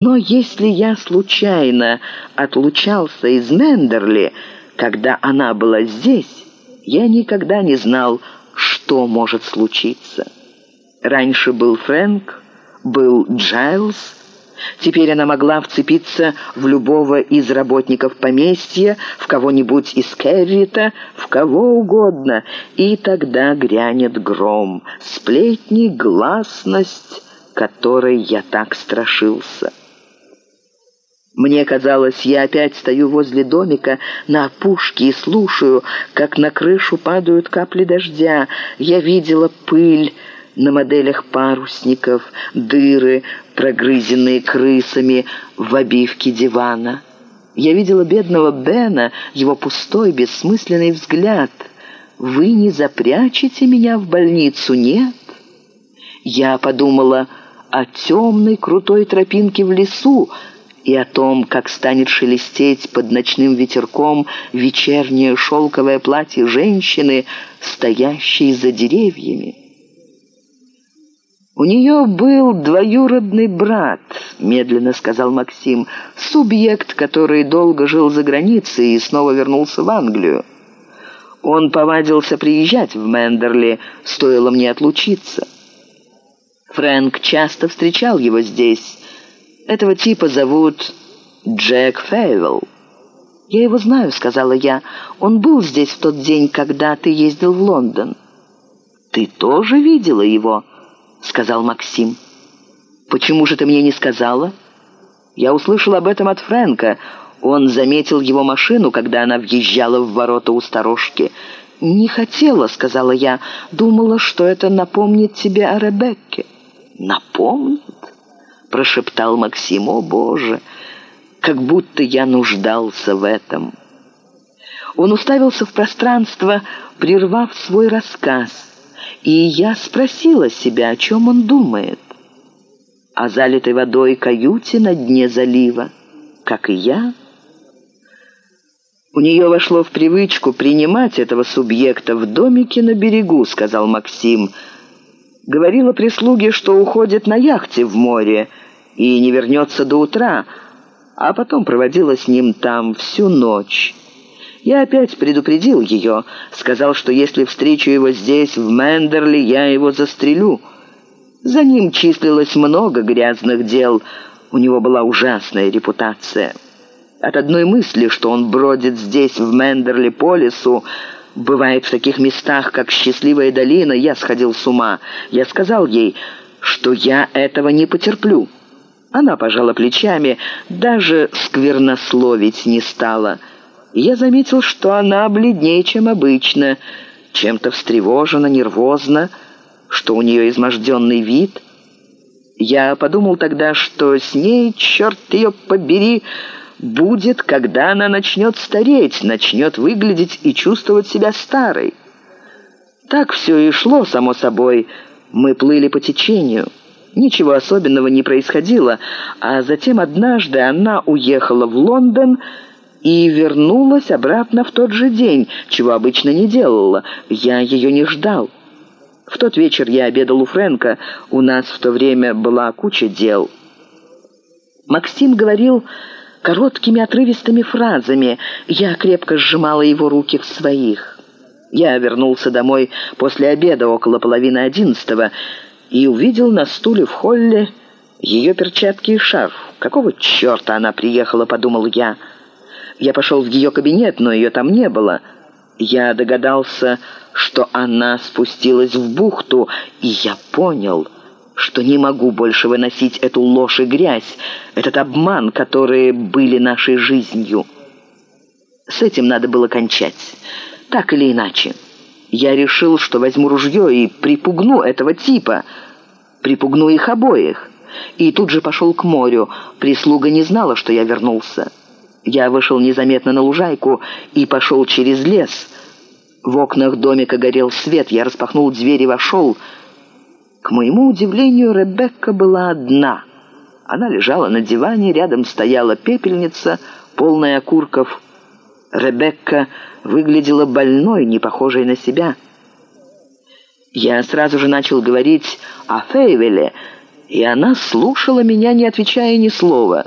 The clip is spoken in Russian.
Но если я случайно отлучался из Мендерли, когда она была здесь, я никогда не знал, что может случиться. Раньше был Фрэнк, был Джайлз, Теперь она могла вцепиться в любого из работников поместья, в кого-нибудь из Керрита, в кого угодно, и тогда грянет гром, сплетни, гласность, которой я так страшился. Мне казалось, я опять стою возле домика на опушке и слушаю, как на крышу падают капли дождя. Я видела пыль на моделях парусников, дыры, прогрызенные крысами в обивке дивана. Я видела бедного Бена, его пустой, бессмысленный взгляд. «Вы не запрячете меня в больницу, нет?» Я подумала о темной крутой тропинке в лесу, и о том, как станет шелестеть под ночным ветерком вечернее шелковое платье женщины, стоящей за деревьями. «У нее был двоюродный брат», — медленно сказал Максим, «субъект, который долго жил за границей и снова вернулся в Англию. Он повадился приезжать в Мендерли, стоило мне отлучиться. Фрэнк часто встречал его здесь, этого типа зовут Джек Фейвелл». «Я его знаю», — сказала я. «Он был здесь в тот день, когда ты ездил в Лондон». «Ты тоже видела его?» — сказал Максим. «Почему же ты мне не сказала?» «Я услышал об этом от Фрэнка. Он заметил его машину, когда она въезжала в ворота у сторожки». «Не хотела», — сказала я. «Думала, что это напомнит тебе о Ребекке». «Напомнит?» — прошептал Максим. «О, Боже! Как будто я нуждался в этом!» Он уставился в пространство, прервав свой рассказ, и я спросила себя, о чем он думает. О залитой водой каюте на дне залива, как и я. «У нее вошло в привычку принимать этого субъекта в домике на берегу», — сказал Максим, — Говорила прислуге, что уходит на яхте в море и не вернется до утра, а потом проводила с ним там всю ночь. Я опять предупредил ее, сказал, что если встречу его здесь, в Мендерли, я его застрелю. За ним числилось много грязных дел, у него была ужасная репутация. От одной мысли, что он бродит здесь, в Мендерли, по лесу, Бывает в таких местах, как Счастливая долина, я сходил с ума. Я сказал ей, что я этого не потерплю. Она пожала плечами, даже сквернословить не стала. Я заметил, что она бледнее, чем обычно, чем-то встревожена, нервозна, что у нее изможденный вид. Я подумал тогда, что с ней, черт ее побери, будет, когда она начнет стареть, начнет выглядеть и чувствовать себя старой. Так все и шло, само собой. Мы плыли по течению. Ничего особенного не происходило, а затем однажды она уехала в Лондон и вернулась обратно в тот же день, чего обычно не делала. Я ее не ждал. В тот вечер я обедал у Фрэнка, у нас в то время была куча дел. Максим говорил короткими отрывистыми фразами. Я крепко сжимала его руки в своих. Я вернулся домой после обеда около половины одиннадцатого и увидел на стуле в холле ее перчатки и шарф. «Какого черта она приехала?» — подумал я. Я пошел в ее кабинет, но ее там не было. Я догадался, что она спустилась в бухту, и я понял — что не могу больше выносить эту ложь и грязь, этот обман, которые были нашей жизнью. С этим надо было кончать, так или иначе. Я решил, что возьму ружье и припугну этого типа, припугну их обоих. И тут же пошел к морю. Прислуга не знала, что я вернулся. Я вышел незаметно на лужайку и пошел через лес. В окнах домика горел свет, я распахнул дверь и вошел — к моему удивлению, Ребекка была одна. Она лежала на диване, рядом стояла пепельница, полная окурков. Ребекка выглядела больной, не похожей на себя. Я сразу же начал говорить о Фейвеле, И она слушала меня, не отвечая ни слова.